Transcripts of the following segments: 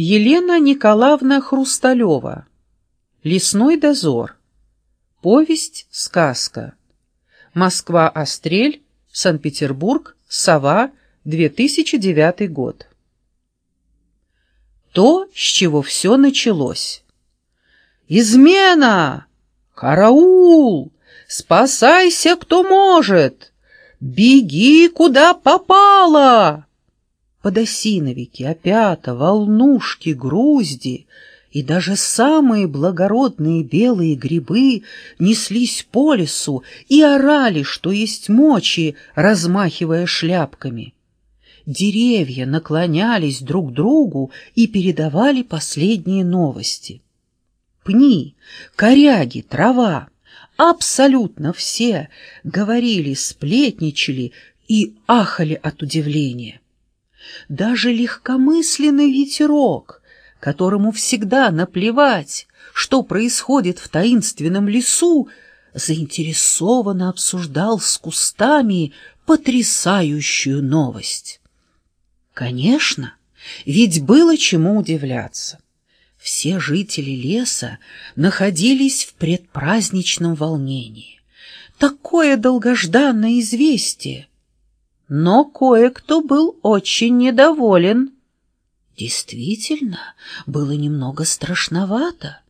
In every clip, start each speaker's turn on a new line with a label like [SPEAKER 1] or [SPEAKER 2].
[SPEAKER 1] Елена Николаевна Хрусталева. Лесной дозор. Повесть-сказка. Москва-Острель, Санкт-Петербург, Сова, 2009 год. То, с чего все началось. «Измена! Караул! Спасайся, кто может! Беги, куда попало!» Подосиновики, опята, волнушки, грузди и даже самые благородные белые грибы неслись по лесу и орали, что есть мочи, размахивая шляпками. Деревья наклонялись друг к другу и передавали последние новости. Пни, коряги, трава — абсолютно все говорили, сплетничали и ахали от удивления. Даже легкомысленный ветерок, которому всегда наплевать, что происходит в таинственном лесу, заинтересованно обсуждал с кустами потрясающую новость. Конечно, ведь было чему удивляться. Все жители леса находились в предпраздничном волнении. Такое долгожданное известие но кое-кто был очень недоволен. Действительно, было немного страшновато,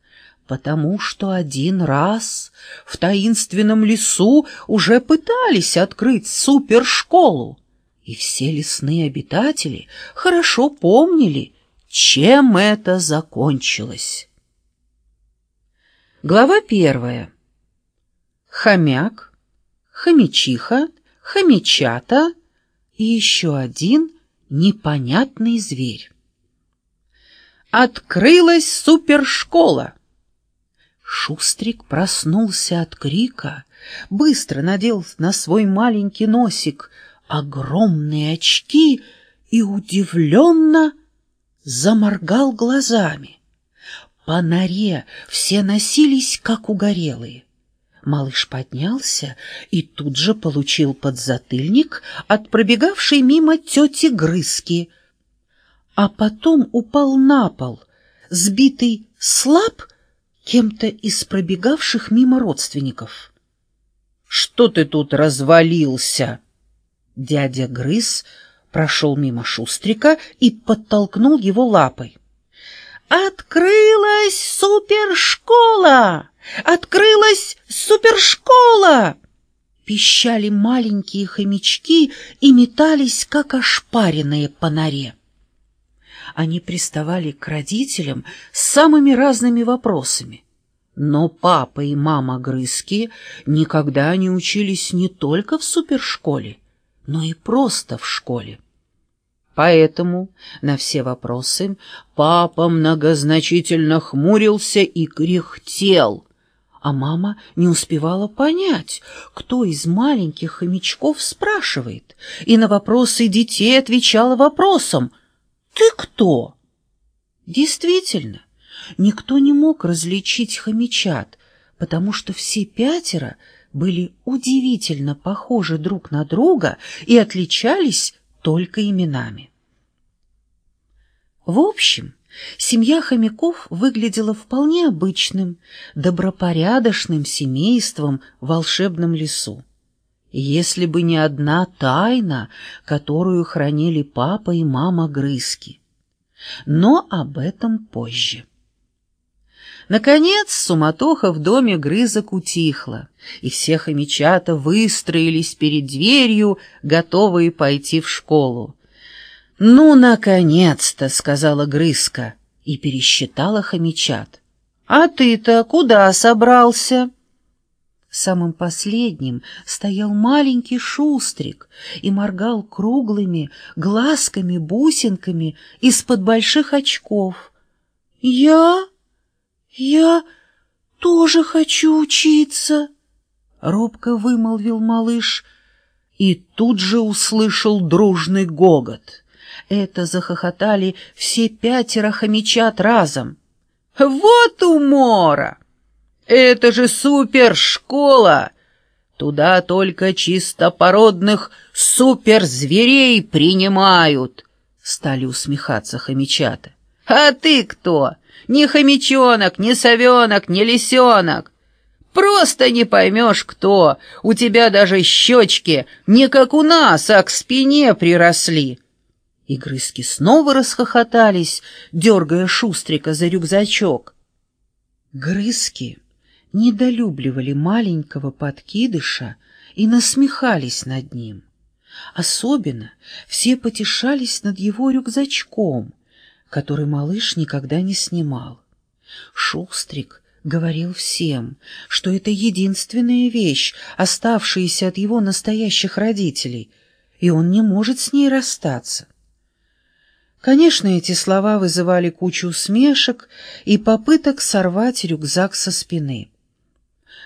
[SPEAKER 1] потому что один раз в таинственном лесу уже пытались открыть супершколу, и все лесные обитатели хорошо помнили, чем это закончилось. Глава первая. Хомяк, хомячиха, хомячата — и еще один непонятный зверь. Открылась супершкола. Шустрик проснулся от крика, быстро надел на свой маленький носик огромные очки и удивленно заморгал глазами. По норе все носились, как угорелые. Малыш поднялся и тут же получил подзатыльник от пробегавшей мимо тети Грызки, а потом упал на пол, сбитый слаб кем-то из пробегавших мимо родственников. «Что ты тут развалился?» Дядя Грыз прошел мимо Шустрика и подтолкнул его лапой. «Открылась супершкола! Открылась супершкола!» Пищали маленькие хомячки и метались, как ошпаренные по норе. Они приставали к родителям с самыми разными вопросами. Но папа и мама Грызки никогда не учились не только в супершколе, но и просто в школе. Поэтому на все вопросы папа многозначительно хмурился и кряхтел, а мама не успевала понять, кто из маленьких хомячков спрашивает, и на вопросы детей отвечала вопросом «Ты кто?». Действительно, никто не мог различить хомячат, потому что все пятеро были удивительно похожи друг на друга и отличались только именами. В общем, семья хомяков выглядела вполне обычным, добропорядочным семейством в волшебном лесу. Если бы не одна тайна, которую хранили папа и мама Грызки. Но об этом позже. Наконец суматоха в доме грызок утихла, и все хомячата выстроились перед дверью, готовые пойти в школу. «Ну, наконец-то!» — сказала грызка и пересчитала хомячат. «А ты-то куда собрался?» Самым последним стоял маленький шустрик и моргал круглыми глазками-бусинками из-под больших очков. «Я? Я тоже хочу учиться!» — робко вымолвил малыш и тут же услышал дружный гогот. Это захохотали все пятеро хомячат разом. «Вот умора! Это же супершкола! Туда только чистопородных суперзверей принимают!» Стали усмехаться хомячата. А ты кто? Ни хомячонок, ни совенок, ни лисенок. Просто не поймешь, кто. У тебя даже щечки не как у нас, а к спине приросли. И грызки снова расхохотались, дергая Шустрика за рюкзачок. Грызки недолюбливали маленького подкидыша и насмехались над ним. Особенно все потешались над его рюкзачком, который малыш никогда не снимал. Шустрик говорил всем, что это единственная вещь, оставшаяся от его настоящих родителей, и он не может с ней расстаться. Конечно, эти слова вызывали кучу усмешек и попыток сорвать рюкзак со спины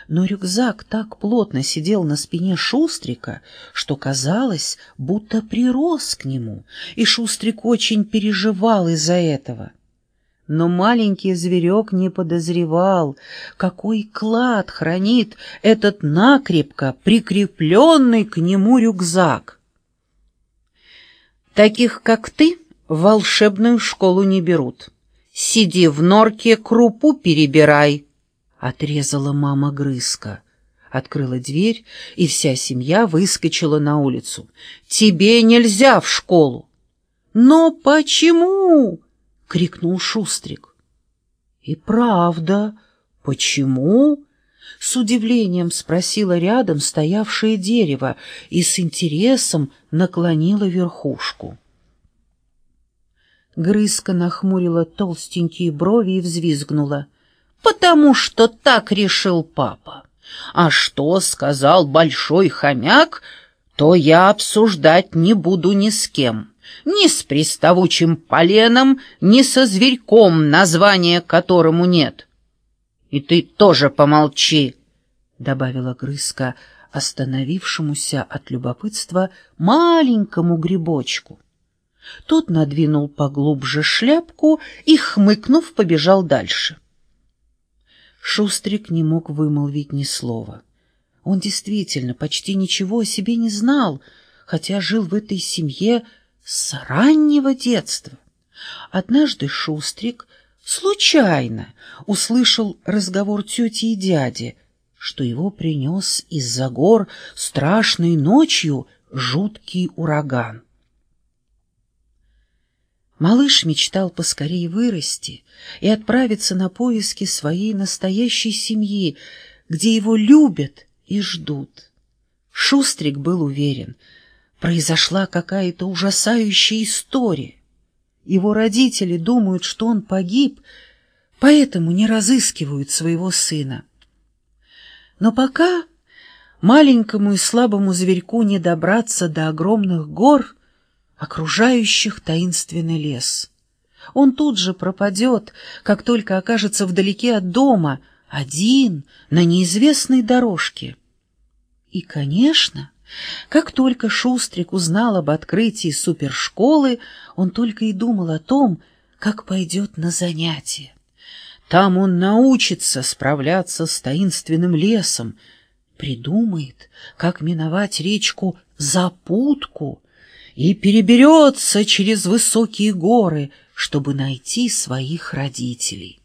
[SPEAKER 1] но рюкзак так плотно сидел на спине Шустрика, что казалось, будто прирос к нему, и Шустрик очень переживал из-за этого. Но маленький зверек не подозревал, какой клад хранит этот накрепко прикрепленный к нему рюкзак. «Таких, как ты, в волшебную школу не берут. Сиди в норке, крупу перебирай», Отрезала мама Грызка. Открыла дверь, и вся семья выскочила на улицу. «Тебе нельзя в школу!» «Но почему?» — крикнул Шустрик. «И правда, почему?» — с удивлением спросила рядом стоявшее дерево и с интересом наклонила верхушку. Грызка нахмурила толстенькие брови и взвизгнула потому что так решил папа. А что сказал большой хомяк, то я обсуждать не буду ни с кем. Ни с приставучим поленом, ни со зверьком, названия которому нет. И ты тоже помолчи, — добавила Грызка остановившемуся от любопытства маленькому грибочку. Тот надвинул поглубже шляпку и, хмыкнув, побежал дальше. Шустрик не мог вымолвить ни слова. Он действительно почти ничего о себе не знал, хотя жил в этой семье с раннего детства. Однажды Шустрик случайно услышал разговор тети и дяди, что его принес из-за гор страшной ночью жуткий ураган. Малыш мечтал поскорее вырасти и отправиться на поиски своей настоящей семьи, где его любят и ждут. Шустрик был уверен, произошла какая-то ужасающая история. Его родители думают, что он погиб, поэтому не разыскивают своего сына. Но пока маленькому и слабому зверьку не добраться до огромных гор — окружающих таинственный лес. Он тут же пропадет, как только окажется вдалеке от дома, один, на неизвестной дорожке. И, конечно, как только Шустрик узнал об открытии супершколы, он только и думал о том, как пойдет на занятия. Там он научится справляться с таинственным лесом, придумает, как миновать речку Запутку, и переберется через высокие горы, чтобы найти своих родителей.